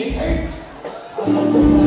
G8.